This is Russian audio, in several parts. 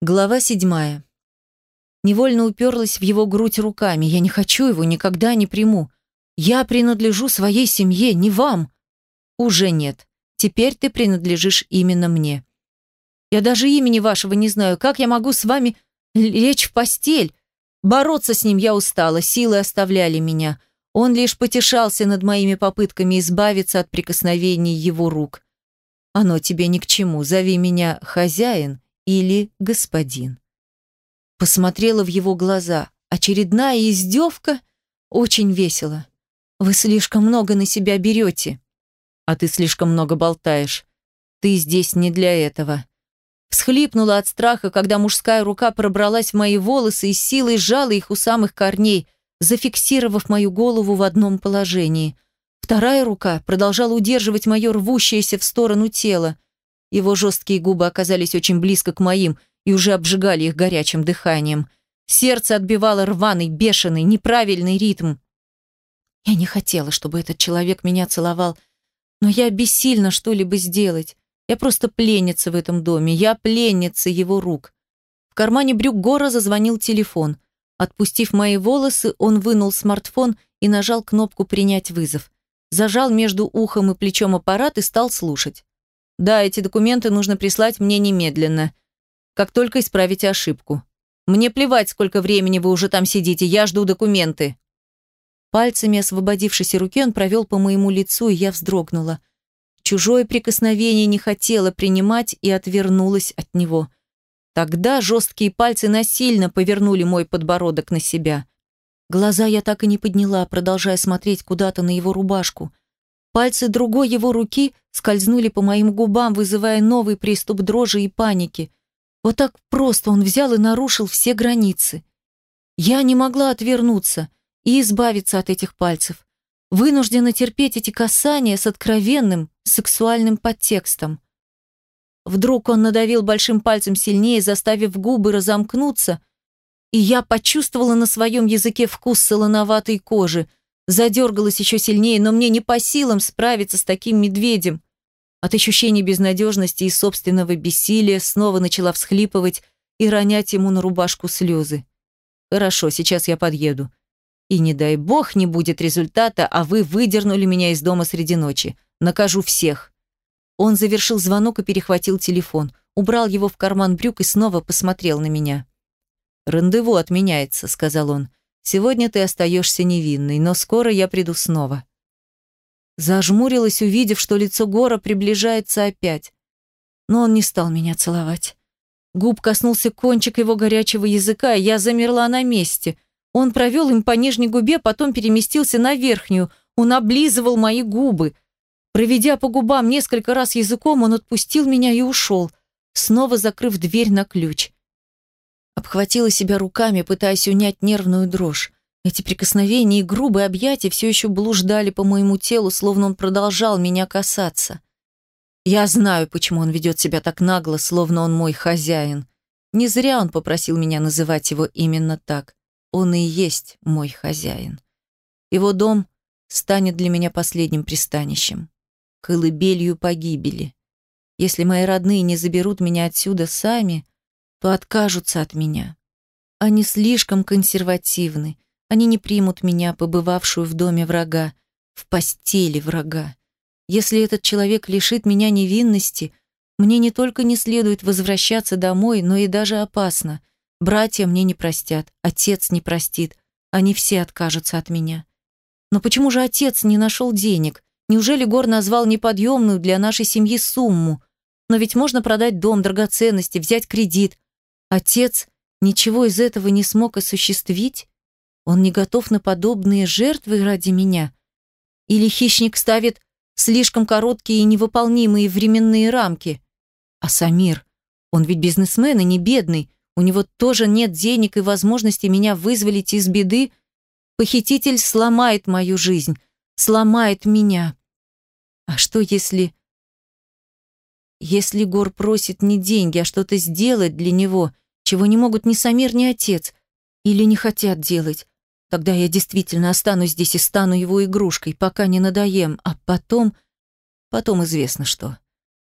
Глава седьмая. Невольно уперлась в его грудь руками. Я не хочу его, никогда не приму. Я принадлежу своей семье, не вам. Уже нет. Теперь ты принадлежишь именно мне. Я даже имени вашего не знаю. Как я могу с вами лечь в постель? Бороться с ним я устала, силы оставляли меня. Он лишь потешался над моими попытками избавиться от прикосновений его рук. Оно тебе ни к чему. Зови меня хозяин или господин. Посмотрела в его глаза. Очередная издевка. Очень весело. Вы слишком много на себя берете. А ты слишком много болтаешь. Ты здесь не для этого. Всхлипнула от страха, когда мужская рука пробралась в мои волосы и силой сжала их у самых корней, зафиксировав мою голову в одном положении. Вторая рука продолжала удерживать мое рвущееся в сторону тело. Его жесткие губы оказались очень близко к моим и уже обжигали их горячим дыханием. Сердце отбивало рваный, бешеный, неправильный ритм. Я не хотела, чтобы этот человек меня целовал, но я бессильна что-либо сделать. Я просто пленница в этом доме, я пленница его рук. В кармане брюк Гора зазвонил телефон. Отпустив мои волосы, он вынул смартфон и нажал кнопку «Принять вызов». Зажал между ухом и плечом аппарат и стал слушать. Да, эти документы нужно прислать мне немедленно. Как только исправите ошибку. Мне плевать, сколько времени вы уже там сидите, я жду документы. Пальцами освободившейся руки он провел по моему лицу, и я вздрогнула. Чужое прикосновение не хотела принимать и отвернулась от него. Тогда жесткие пальцы насильно повернули мой подбородок на себя. Глаза я так и не подняла, продолжая смотреть куда-то на его рубашку. Пальцы другой его руки скользнули по моим губам, вызывая новый приступ дрожи и паники. Вот так просто он взял и нарушил все границы. Я не могла отвернуться и избавиться от этих пальцев. Вынуждена терпеть эти касания с откровенным сексуальным подтекстом. Вдруг он надавил большим пальцем сильнее, заставив губы разомкнуться, и я почувствовала на своем языке вкус солоноватой кожи, Задергалась еще сильнее, но мне не по силам справиться с таким медведем. От ощущения безнадежности и собственного бессилия снова начала всхлипывать и ронять ему на рубашку слезы. «Хорошо, сейчас я подъеду. И не дай бог не будет результата, а вы выдернули меня из дома среди ночи. Накажу всех». Он завершил звонок и перехватил телефон, убрал его в карман брюк и снова посмотрел на меня. «Рандеву отменяется», — сказал он. Сегодня ты остаешься невинной, но скоро я приду снова». Зажмурилась, увидев, что лицо Гора приближается опять. Но он не стал меня целовать. Губ коснулся кончик его горячего языка, и я замерла на месте. Он провел им по нижней губе, потом переместился на верхнюю. Он облизывал мои губы. Проведя по губам несколько раз языком, он отпустил меня и ушел, снова закрыв дверь на ключ. Обхватила себя руками, пытаясь унять нервную дрожь. Эти прикосновения и грубые объятия все еще блуждали по моему телу, словно он продолжал меня касаться. Я знаю, почему он ведет себя так нагло, словно он мой хозяин. Не зря он попросил меня называть его именно так. Он и есть мой хозяин. Его дом станет для меня последним пристанищем, колыбелью погибели. Если мои родные не заберут меня отсюда сами, то откажутся от меня. Они слишком консервативны. Они не примут меня, побывавшую в доме врага, в постели врага. Если этот человек лишит меня невинности, мне не только не следует возвращаться домой, но и даже опасно. Братья мне не простят, отец не простит, они все откажутся от меня. Но почему же отец не нашел денег? Неужели Гор назвал неподъемную для нашей семьи сумму? Но ведь можно продать дом, драгоценности, взять кредит, Отец ничего из этого не смог осуществить? Он не готов на подобные жертвы ради меня? Или хищник ставит слишком короткие и невыполнимые временные рамки? А Самир, он ведь бизнесмен и не бедный, у него тоже нет денег и возможности меня вызволить из беды. Похититель сломает мою жизнь, сломает меня. А что если... Если Гор просит не деньги, а что-то сделать для него, чего не могут ни Самир, ни отец, или не хотят делать, тогда я действительно останусь здесь и стану его игрушкой, пока не надоем, а потом... Потом известно что.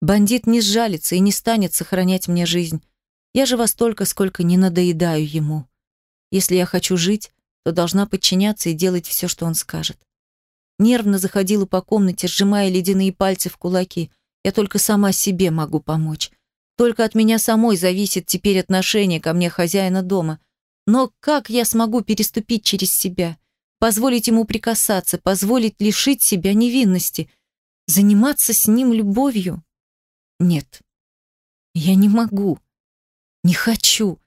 Бандит не сжалится и не станет сохранять мне жизнь. Я жива столько, сколько не надоедаю ему. Если я хочу жить, то должна подчиняться и делать все, что он скажет. Нервно заходила по комнате, сжимая ледяные пальцы в кулаки. Я только сама себе могу помочь. Только от меня самой зависит теперь отношение ко мне хозяина дома. Но как я смогу переступить через себя? Позволить ему прикасаться, позволить лишить себя невинности? Заниматься с ним любовью? Нет. Я не могу. Не хочу.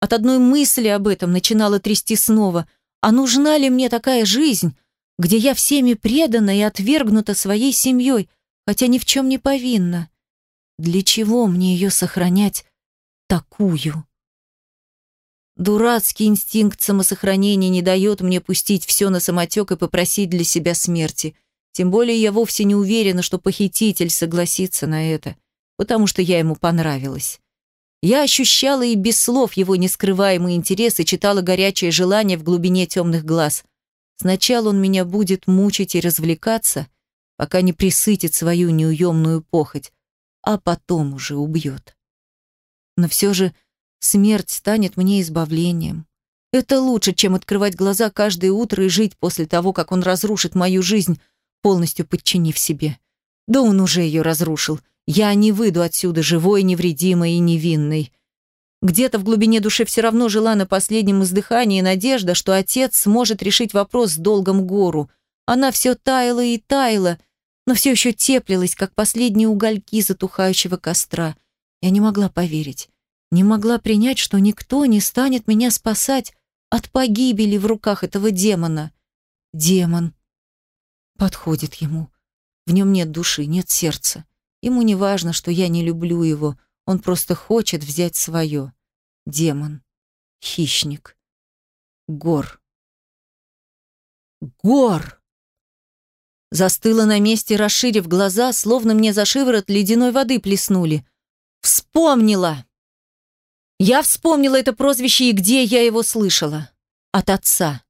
От одной мысли об этом начинала трясти снова. А нужна ли мне такая жизнь, где я всеми предана и отвергнута своей семьей, хотя ни в чем не повинна? Для чего мне ее сохранять такую? Дурацкий инстинкт самосохранения не дает мне пустить все на самотек и попросить для себя смерти. Тем более я вовсе не уверена, что похититель согласится на это, потому что я ему понравилась. Я ощущала и без слов его нескрываемый интерес и читала горячее желание в глубине темных глаз. Сначала он меня будет мучить и развлекаться, пока не присытит свою неуемную похоть, а потом уже убьет. Но все же смерть станет мне избавлением. Это лучше, чем открывать глаза каждое утро и жить после того, как он разрушит мою жизнь, полностью подчинив себе. Да он уже ее разрушил, я не выйду отсюда живой, невредимой и невинной. Где-то в глубине души все равно жила на последнем издыхании надежда, что отец сможет решить вопрос с долгом гору. Она все таяла и таяла, но все еще теплилась, как последние угольки затухающего костра. Я не могла поверить, не могла принять, что никто не станет меня спасать от погибели в руках этого демона. Демон. Подходит ему. В нем нет души, нет сердца. Ему не важно, что я не люблю его, он просто хочет взять свое. Демон. Хищник. Гор. Гор! Застыла на месте, расширив глаза, словно мне за шиворот ледяной воды плеснули. Вспомнила! Я вспомнила это прозвище и где я его слышала. От отца.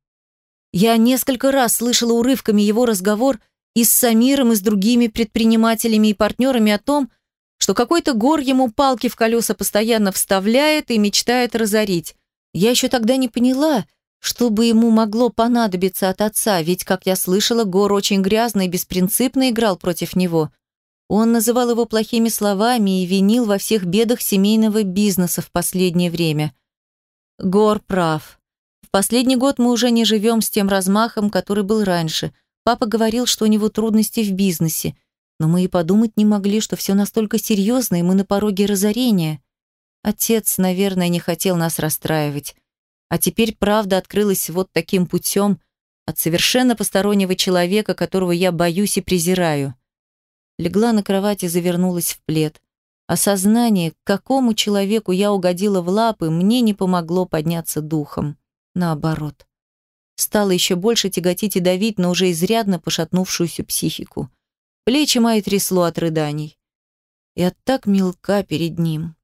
Я несколько раз слышала урывками его разговор и с Самиром, и с другими предпринимателями и партнерами о том, что какой-то гор ему палки в колеса постоянно вставляет и мечтает разорить. Я еще тогда не поняла, что бы ему могло понадобиться от отца, ведь, как я слышала, Гор очень грязно и беспринципно играл против него. Он называл его плохими словами и винил во всех бедах семейного бизнеса в последнее время. Гор прав. В последний год мы уже не живем с тем размахом, который был раньше – Папа говорил, что у него трудности в бизнесе, но мы и подумать не могли, что все настолько серьезно, и мы на пороге разорения. Отец, наверное, не хотел нас расстраивать. А теперь правда открылась вот таким путем от совершенно постороннего человека, которого я боюсь и презираю. Легла на кровать и завернулась в плед. Осознание, к какому человеку я угодила в лапы, мне не помогло подняться духом. Наоборот стало еще больше тяготить и давить на уже изрядно пошатнувшуюся психику. Плечи мои трясло от рыданий. Я так мелка перед ним.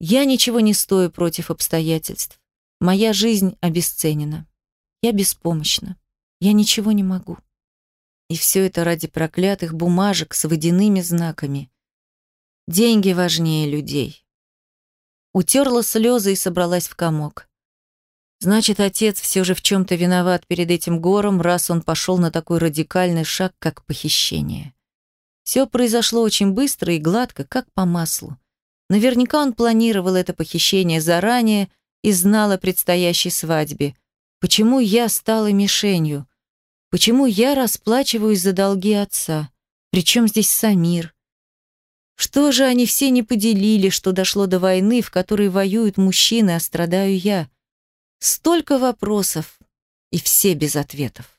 Я ничего не стою против обстоятельств. Моя жизнь обесценена. Я беспомощна. Я ничего не могу. И все это ради проклятых бумажек с водяными знаками. Деньги важнее людей. Утерла слезы и собралась в комок. Значит, отец все же в чем-то виноват перед этим гором, раз он пошел на такой радикальный шаг, как похищение. Все произошло очень быстро и гладко, как по маслу. Наверняка он планировал это похищение заранее и знал о предстоящей свадьбе. Почему я стала мишенью? Почему я расплачиваюсь за долги отца? Причем здесь Самир? Что же они все не поделили, что дошло до войны, в которой воюют мужчины, а страдаю я? Столько вопросов, и все без ответов.